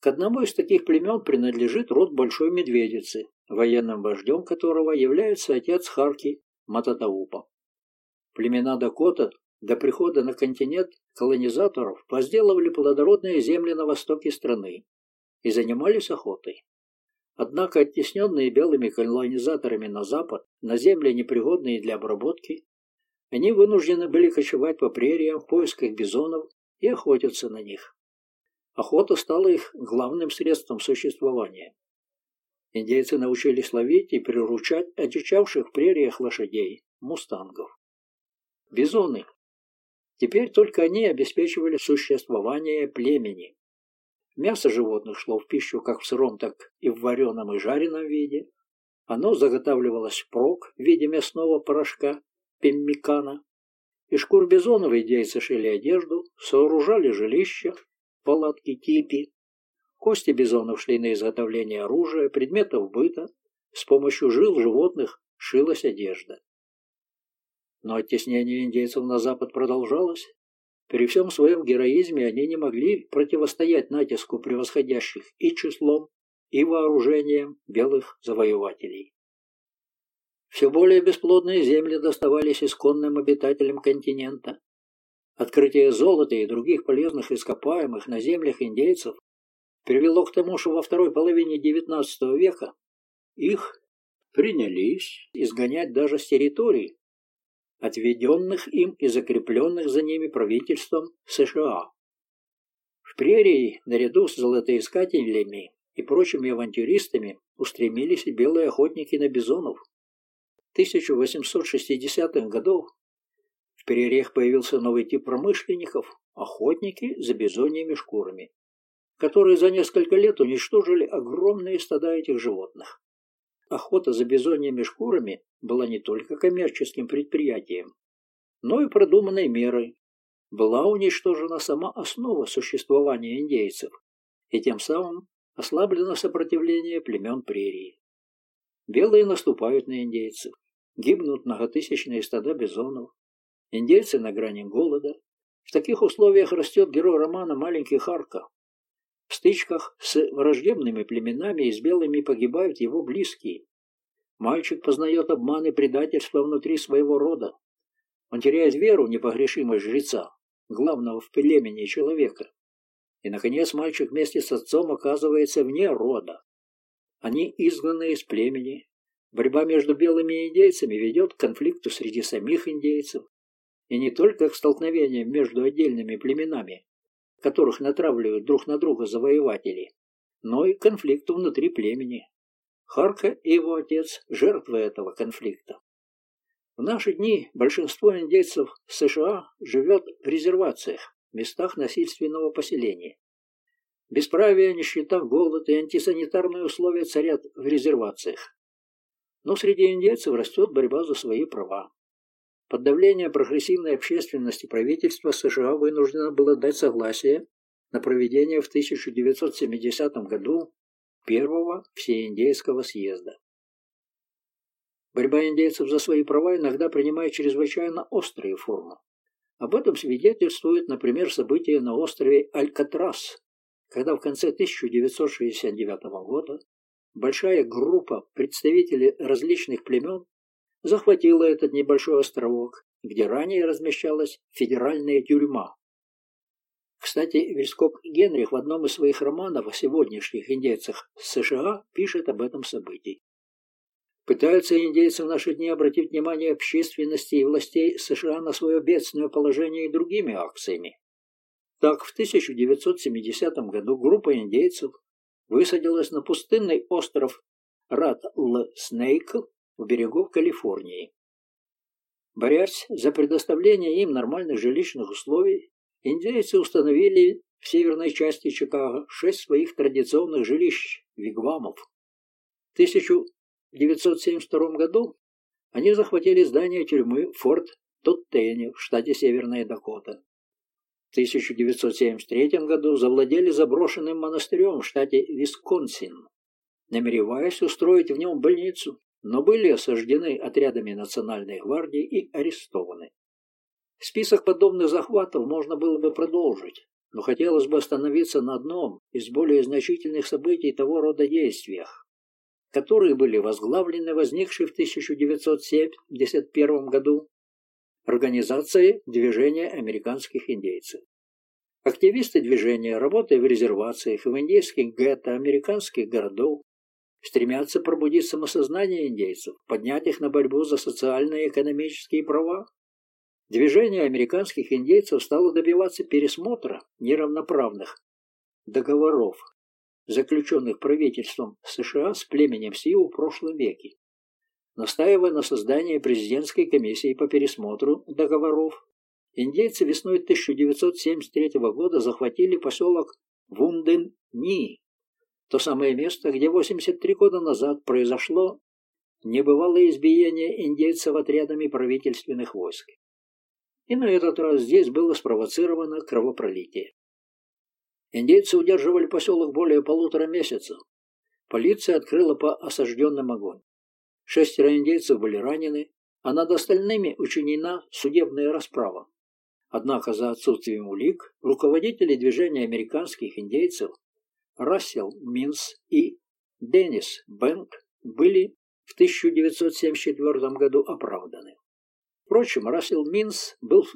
Speaker 1: К одному из таких племен принадлежит род Большой Медведицы, военным вождем которого является отец Харки Мататаупа. Племена Дакота до прихода на континент колонизаторов возделывали плодородные земли на востоке страны и занимались охотой. Однако оттесненные белыми колонизаторами на запад, на земли, непригодные для обработки, они вынуждены были кочевать по прериям в поисках бизонов и охотиться на них. Охота стала их главным средством существования. Индейцы научились ловить и приручать одичавших в прериях лошадей, мустангов. Бизоны. Теперь только они обеспечивали существование племени. Мясо животных шло в пищу как в сыром, так и в вареном и жареном виде. Оно заготавливалось впрок в виде мясного порошка, пеммикана. Из шкур бизонов индейцы шили одежду, сооружали жилища, палатки, типи. Кости бизонов шли на изготовление оружия, предметов быта. С помощью жил животных шилась одежда. Но оттеснение индейцев на запад продолжалось. При всем своем героизме они не могли противостоять натиску превосходящих и числом, и вооружением белых завоевателей. Все более бесплодные земли доставались исконным обитателям континента. Открытие золота и других полезных ископаемых на землях индейцев привело к тому, что во второй половине XIX века их принялись изгонять даже с территорий, отведенных им и закрепленных за ними правительством США. В прерии, наряду с золотоискателями и прочими авантюристами, устремились и белые охотники на бизонов. В 1860-х годах в прериях появился новый тип промышленников – охотники за бизоньими шкурами, которые за несколько лет уничтожили огромные стада этих животных. Охота за бизоньими шкурами была не только коммерческим предприятием, но и продуманной мерой. Была уничтожена сама основа существования индейцев, и тем самым ослаблено сопротивление племен прерии. Белые наступают на индейцев, гибнут многотысячные стада бизонов, индейцы на грани голода. В таких условиях растет герой романа «Маленький Харка», в стычках с враждебными племенами и с белыми погибают его близкие. Мальчик познает обман и предательство внутри своего рода. Он теряет веру в непогрешимость жреца, главного в племени человека. И, наконец, мальчик вместе с отцом оказывается вне рода. Они изгнаны из племени. Борьба между белыми индейцами ведет к конфликту среди самих индейцев. И не только к столкновениям между отдельными племенами, которых натравливают друг на друга завоеватели, но и конфликту внутри племени. Харка и его отец – жертвы этого конфликта. В наши дни большинство индейцев США живет в резервациях, местах насильственного поселения. Бесправие, нищета, голод и антисанитарные условия царят в резервациях. Но среди индейцев растет борьба за свои права. Под давлением прогрессивной общественности правительство США вынуждено было дать согласие на проведение в 1970 году первого всеиндейского съезда. Борьба индейцев за свои права иногда принимает чрезвычайно острые формы. Об этом свидетельствует, например, события на острове Алькатрас, когда в конце 1969 года большая группа представителей различных племен захватила этот небольшой островок, где ранее размещалась федеральная тюрьма. Кстати, Вильскоп Генрих в одном из своих романов о сегодняшних индейцах США пишет об этом событии. Пытаются индейцы в наши дни обратить внимание общественности и властей США на свое бедственное положение и другими акциями. Так, в 1970 году группа индейцев высадилась на пустынный остров Рат-Л-Снейк у берегов Калифорнии. Борясь за предоставление им нормальных жилищных условий, индейцы установили в северной части Чикаго шесть своих традиционных жилищ – вигвамов. В 1972 году они захватили здание тюрьмы Форт Тоттейни в штате Северная Дакота. В 1973 году завладели заброшенным монастырем в штате Висконсин, намереваясь устроить в нем больницу но были осаждены отрядами Национальной гвардии и арестованы. Список подобных захватов можно было бы продолжить, но хотелось бы остановиться на одном из более значительных событий того рода действиях, которые были возглавлены возникшей в 1971 году Организацией движения американских индейцев. Активисты движения, работая в резервациях и в индейских гетто американских городов, стремятся пробудить самосознание индейцев, поднять их на борьбу за социальные и экономические права. Движение американских индейцев стало добиваться пересмотра неравноправных договоров, заключенных правительством США с племенем Сиу в прошлом веке. Настаивая на создании президентской комиссии по пересмотру договоров, индейцы весной 1973 года захватили поселок Вунден-Ни то самое место, где 83 года назад произошло небывалое избиение индейцев отрядами правительственных войск. И на этот раз здесь было спровоцировано кровопролитие. Индейцы удерживали поселок более полутора месяцев. Полиция открыла по осажденным огонь. Шестеро индейцев были ранены, а над остальными учинена судебная расправа. Однако за отсутствием улик руководители движения американских индейцев Рассел Минс и Деннис Бэнк были в 1974 году оправданы. Впрочем, Рассел Минс был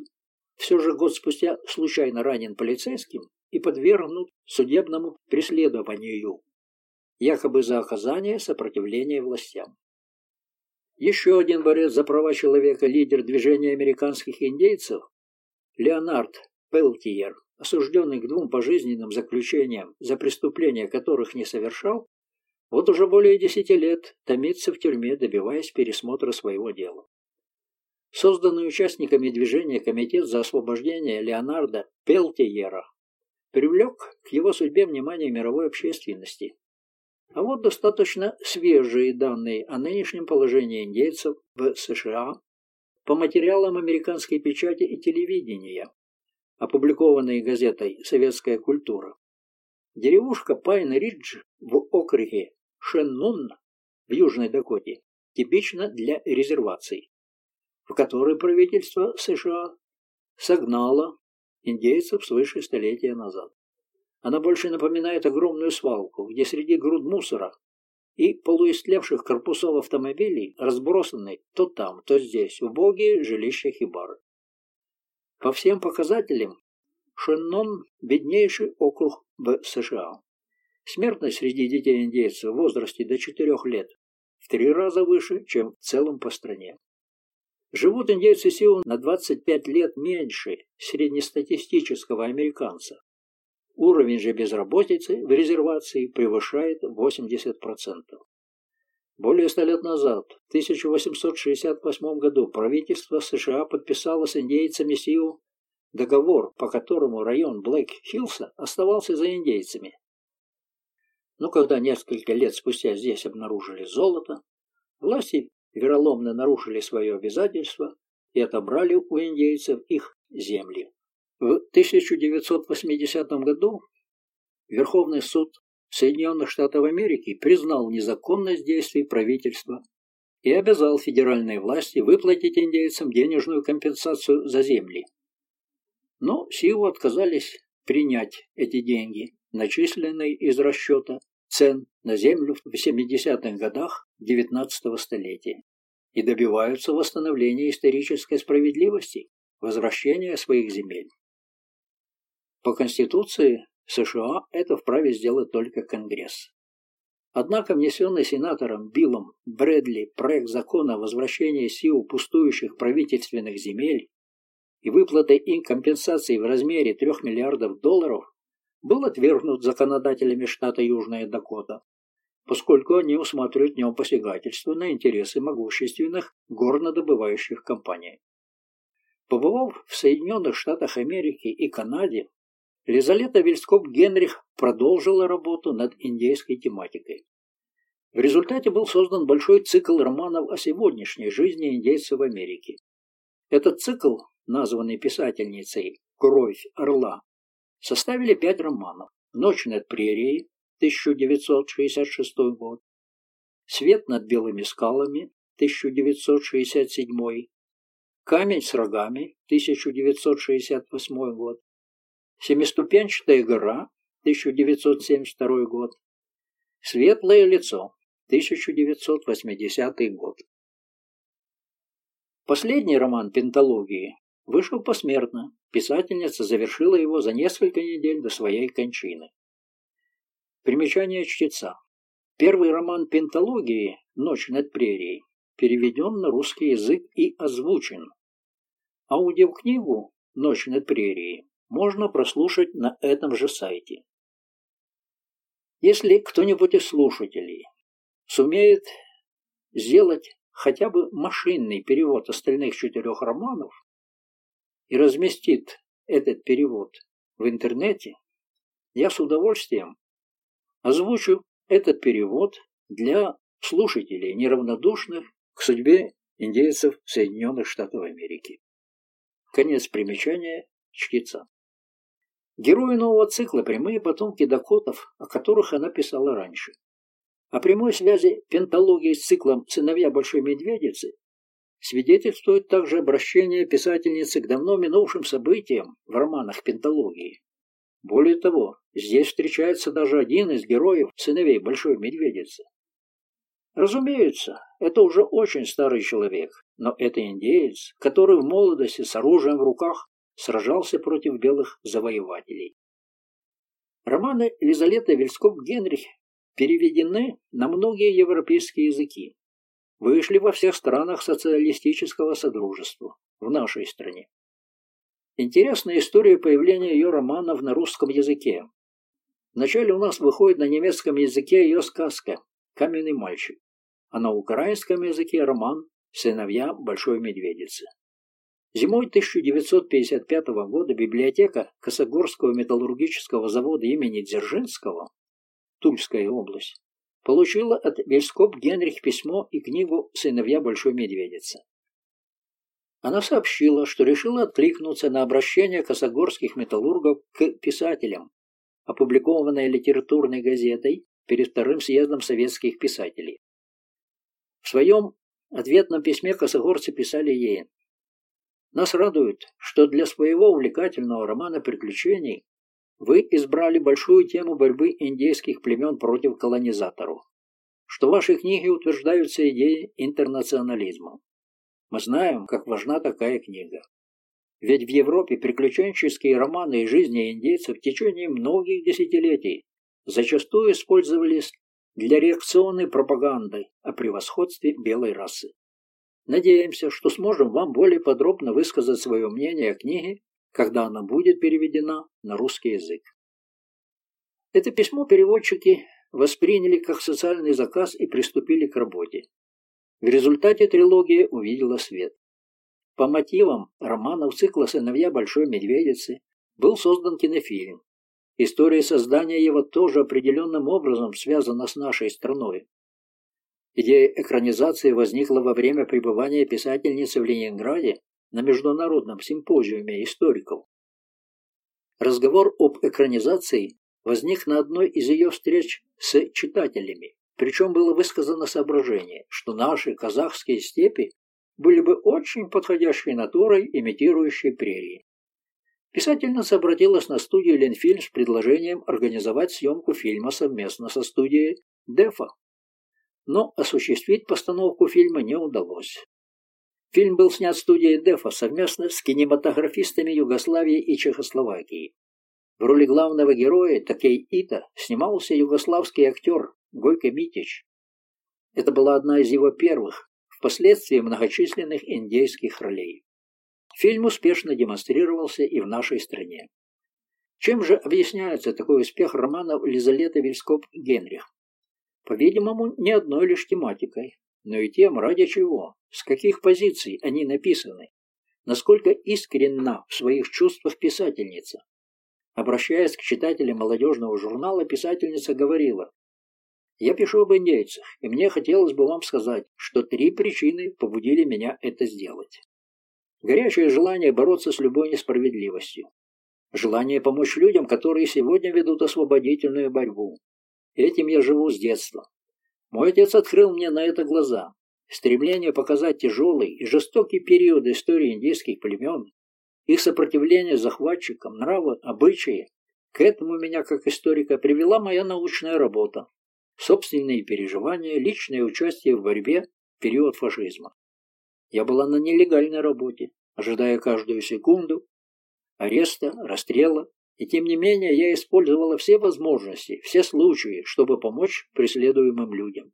Speaker 1: все же год спустя случайно ранен полицейским и подвергнут судебному преследованию, якобы за оказание сопротивления властям. Еще один борец за права человека, лидер движения американских индейцев, Леонард Пелтиер, осужденный к двум пожизненным заключениям, за преступления которых не совершал, вот уже более десяти лет томится в тюрьме, добиваясь пересмотра своего дела. Созданный участниками движения Комитет за освобождение Леонарда Пелтиера привлек к его судьбе внимание мировой общественности. А вот достаточно свежие данные о нынешнем положении индейцев в США по материалам американской печати и телевидения, опубликованные газетой «Советская культура». Деревушка Пайн-Ридж в округе Шеннун в Южной Дакоте типична для резерваций, в которой правительство США согнало индейцев свыше столетия назад. Она больше напоминает огромную свалку, где среди груд мусора и полуистлевших корпусов автомобилей разбросаны то там, то здесь убогие жилища хибары. По всем показателям, Шеннон – беднейший округ в США. Смертность среди детей-индейцев в возрасте до 4 лет в три раза выше, чем в целом по стране. Живут индейцы Сиу на 25 лет меньше среднестатистического американца. Уровень же безработицы в резервации превышает 80%. Более ста лет назад, в 1868 году, правительство США подписало с индейцами Сиу договор, по которому район Блэк-Хиллса оставался за индейцами. Но когда несколько лет спустя здесь обнаружили золото, власти вероломно нарушили свое обязательство и отобрали у индейцев их земли. В 1980 году Верховный суд Соединенных Штатов Америки признал незаконность действий правительства и обязал федеральные власти выплатить индейцам денежную компенсацию за земли. Но Сиу отказались принять эти деньги, начисленные из расчета цен на землю в 70-х годах XIX столетия и добиваются восстановления исторической справедливости, возвращения своих земель. По Конституции США это вправе сделать только Конгресс. Однако внесенный сенатором Биллом Брэдли проект закона о возвращении сил пустующих правительственных земель и выплатой им компенсации в размере 3 миллиардов долларов был отвергнут законодателями штата Южная Дакота, поскольку они усматривают в нем посягательство на интересы могущественных горнодобывающих компаний. Побывав в Соединенных Штатах Америки и Канаде, Лизалета Вильскоп Генрих продолжила работу над индейской тематикой. В результате был создан большой цикл романов о сегодняшней жизни индейцев в Америке. Этот цикл, названный писательницей «Кровь орла», составили пять романов «Ночь над прерией» 1966 год, «Свет над белыми скалами» 1967, «Камень с рогами» 1968 год, «Семиступенчатая гора» 1972 год, «Светлое лицо» 1980 год. Последний роман пенталогии вышел посмертно. Писательница завершила его за несколько недель до своей кончины. Примечание чтеца. Первый роман пенталогии «Ночь над прерией» переведен на русский язык и озвучен. Аудиокнигу «Ночь над прерией» можно прослушать на этом же сайте. Если кто-нибудь из слушателей сумеет сделать хотя бы машинный перевод остальных четырех романов, и разместит этот перевод в интернете, я с удовольствием озвучу этот перевод для слушателей, неравнодушных к судьбе индейцев Соединенных Штатов Америки. Конец примечания чтеца. Герои нового цикла – прямые потомки дакотов, о которых она писала раньше. О прямой связи пенталогии с циклом «Сыновья Большой Медведицы» Свидетельствует также обращение писательницы к давно минувшим событиям в романах пенталогии. Более того, здесь встречается даже один из героев сыновей Большой Медведицы. Разумеется, это уже очень старый человек, но это индеец, который в молодости с оружием в руках сражался против белых завоевателей. Романы Елизаветы Вильскоп-Генрих переведены на многие европейские языки. Вышли во всех странах социалистического содружества, в нашей стране. Интересная история появления ее романов на русском языке. Вначале у нас выходит на немецком языке ее сказка «Каменный мальчик», а на украинском языке роман «Сыновья Большой Медведицы». Зимой 1955 года библиотека Косогорского металлургического завода имени Дзержинского, Тульская область, получила от Вельскоп Генрих письмо и книгу «Сыновья Большой Медведицы». Она сообщила, что решила откликнуться на обращение косогорских металлургов к писателям, опубликованное литературной газетой перед вторым съездом советских писателей. В своем ответном письме косогорцы писали ей «Нас радует, что для своего увлекательного романа приключений вы избрали большую тему борьбы индейских племен против колонизаторов, что ваши книги утверждаются идеей интернационализма. Мы знаем, как важна такая книга. Ведь в Европе приключенческие романы и жизни индейцев в течение многих десятилетий зачастую использовались для реакционной пропаганды о превосходстве белой расы. Надеемся, что сможем вам более подробно высказать свое мнение о книге, когда она будет переведена на русский язык. Это письмо переводчики восприняли как социальный заказ и приступили к работе. В результате трилогия увидела свет. По мотивам романов цикла «Сыновья Большой Медведицы» был создан кинофильм. История создания его тоже определенным образом связана с нашей страной. Идея экранизации возникла во время пребывания писательницы в Ленинграде на международном симпозиуме историков. Разговор об экранизации возник на одной из ее встреч с читателями. Причем было высказано соображение, что наши казахские степи были бы очень подходящей натурой, имитирующей прерии. Писательница обратилась на студию Ленфильм с предложением организовать съемку фильма совместно со студией Дефа. Но осуществить постановку фильма не удалось. Фильм был снят студией Дефа совместно с кинематографистами Югославии и Чехословакии. В роли главного героя Такей Ита снимался югославский актер Гойко Митич. Это была одна из его первых, впоследствии многочисленных индейских ролей. Фильм успешно демонстрировался и в нашей стране. Чем же объясняется такой успех романов Лизалеты Вильскоп-Генрих? По-видимому, не одной лишь тематикой, но и тем, ради чего, с каких позиций они написаны, насколько искренна в своих чувствах писательница, Обращаясь к читателям молодежного журнала, писательница говорила, «Я пишу об индейцах, и мне хотелось бы вам сказать, что три причины побудили меня это сделать. Горячее желание бороться с любой несправедливостью. Желание помочь людям, которые сегодня ведут освободительную борьбу. Этим я живу с детства. Мой отец открыл мне на это глаза. Стремление показать тяжелый и жестокий период истории индейских племен их сопротивление захватчикам, нравы, обычаи. К этому меня, как историка, привела моя научная работа. Собственные переживания, личное участие в борьбе в период фашизма. Я была на нелегальной работе, ожидая каждую секунду ареста, расстрела, и тем не менее я использовала все возможности, все случаи, чтобы помочь преследуемым людям.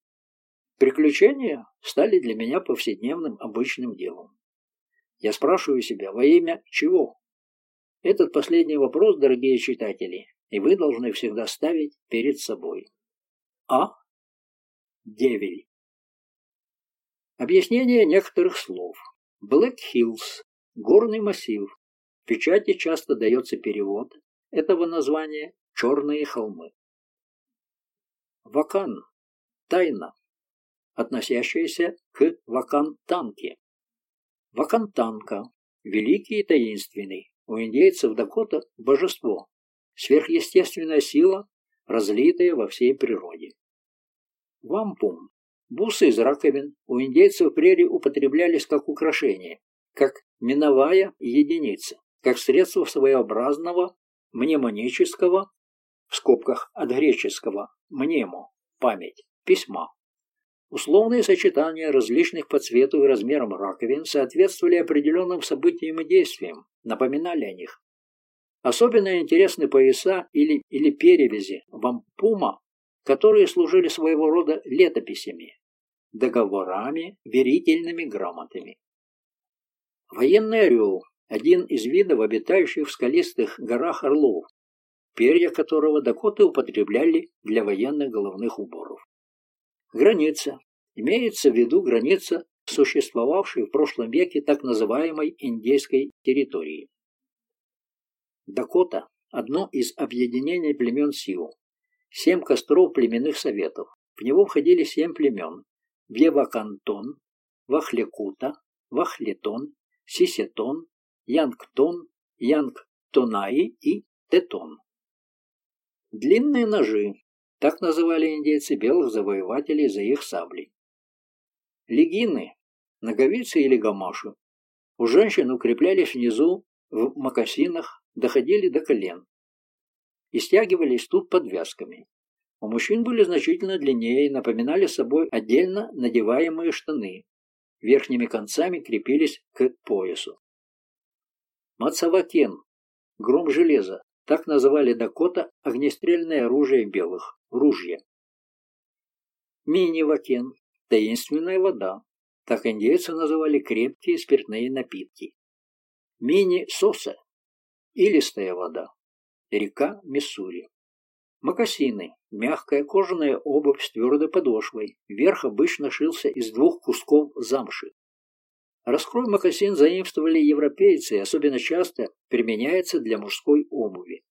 Speaker 1: Приключения стали для меня повседневным обычным делом. Я спрашиваю себя, во имя чего? Этот последний вопрос, дорогие читатели, и вы должны всегда ставить перед собой. А. Девель. Объяснение некоторых слов. Блэк Хиллз. Горный массив. В печати часто дается перевод этого названия «Черные холмы». Вакан. Тайна, относящаяся к Вакантанке. Вакантанка, великий и таинственный, у индейцев Дакота – божество, сверхъестественная сила, разлитая во всей природе. Вампум – бусы из раковин, у индейцев прерий употреблялись как украшение, как миновая единица, как средство своеобразного мнемонического, в скобках от греческого «мнемо» – память, письма. Условные сочетания различных по цвету и размерам раковин соответствовали определенным событиям и действиям, напоминали о них. Особенно интересны пояса или, или перевязи вампума, которые служили своего рода летописями, договорами, верительными грамотами. Военный орел – один из видов обитающих в скалистых горах орлов, перья которого дакоты употребляли для военных головных уборов. Граница. Имеется в виду граница, существовавшей в прошлом веке так называемой индейской территории. Дакота – одно из объединений племен Сиу. Семь костров племенных советов. В него входили семь племен – Вьевакантон, Вахлекута, Вахлетон, Сисетон, Янгтон, Янгтонаи и Тетон. Длинные ножи, так называли индейцы белых завоевателей за их сабли. Легины, ноговицы или гамаши, у женщин укреплялись внизу в мокасинах, доходили до колен и стягивались тут подвязками. У мужчин были значительно длиннее и напоминали собой отдельно надеваемые штаны. Верхними концами крепились к поясу. Мацавакен, гром железа, так называли Дакота огнестрельное оружие белых, ружья. Мини-вакен, таинственная вода, так индейцы называли крепкие спиртные напитки. Мини-соса, илистая вода, река Миссури. Макасины – мягкая кожаная обувь с твердой подошвой. Верх обычно шился из двух кусков замши. Раскрой мокасин заимствовали европейцы и особенно часто применяется для мужской обуви.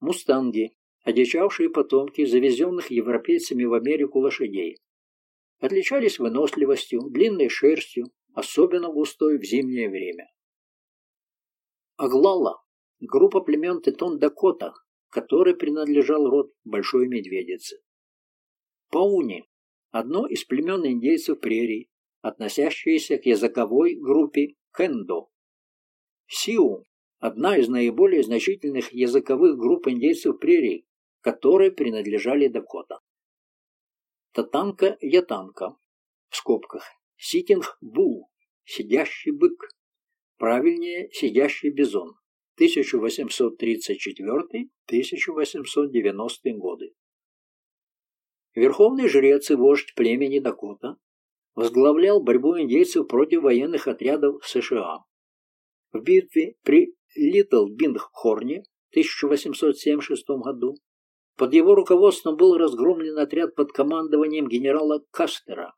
Speaker 1: Мустанги – одичавшие потомки завезенных европейцами в Америку лошадей. Отличались выносливостью, длинной шерстью, особенно густой в зимнее время. Оглала – группа племен Тетон-Дакота, которой принадлежал род Большой Медведицы. Пауни – одно из племен индейцев прерий, относящиеся к языковой группе кэддо. Сиу – одна из наиболее значительных языковых групп индейцев прерий, которой принадлежали Дакота. Татанка-ятанка, в скобках, ситинг-бул, сидящий бык, правильнее сидящий бизон, 1834-1890 годы. Верховный жрец и вождь племени Дакота возглавлял борьбу индейцев против военных отрядов США. В битве при Литл Бигхорне в 1876 году под его руководством был разгромлен отряд под командованием генерала Кастера.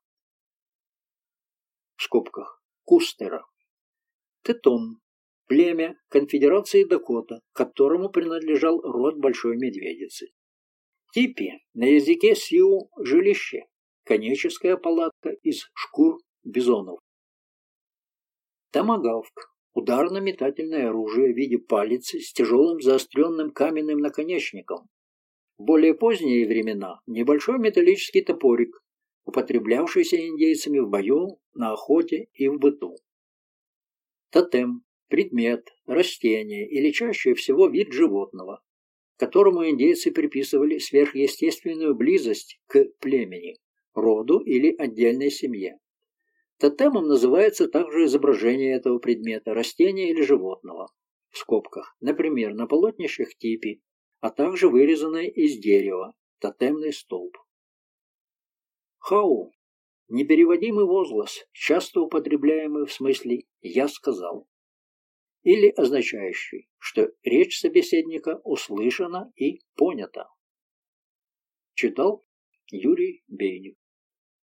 Speaker 1: В скобках Кустера. Тетон. Племя конфедерации Дакота, которому принадлежал род Большой Медведицы. Типи на языке Сиу жилище, коническая палатка из шкур бизонов. Томагавк – ударно-метательное оружие в виде палицы с тяжелым заостренным каменным наконечником. В более поздние времена небольшой металлический топорик, употреблявшийся индейцами в бою, на охоте и в быту. Тотем – предмет, растение или чаще всего вид животного, которому индейцы приписывали сверхъестественную близость к племени роду или отдельной семье. Тотемом называется также изображение этого предмета, растения или животного, в скобках, например, на полотнищах типи, а также вырезанное из дерева, тотемный столб. Хау – непереводимый возглас, часто употребляемый в смысле «я сказал», или означающий, что речь собеседника услышана и понята. Читал Юрий Бейник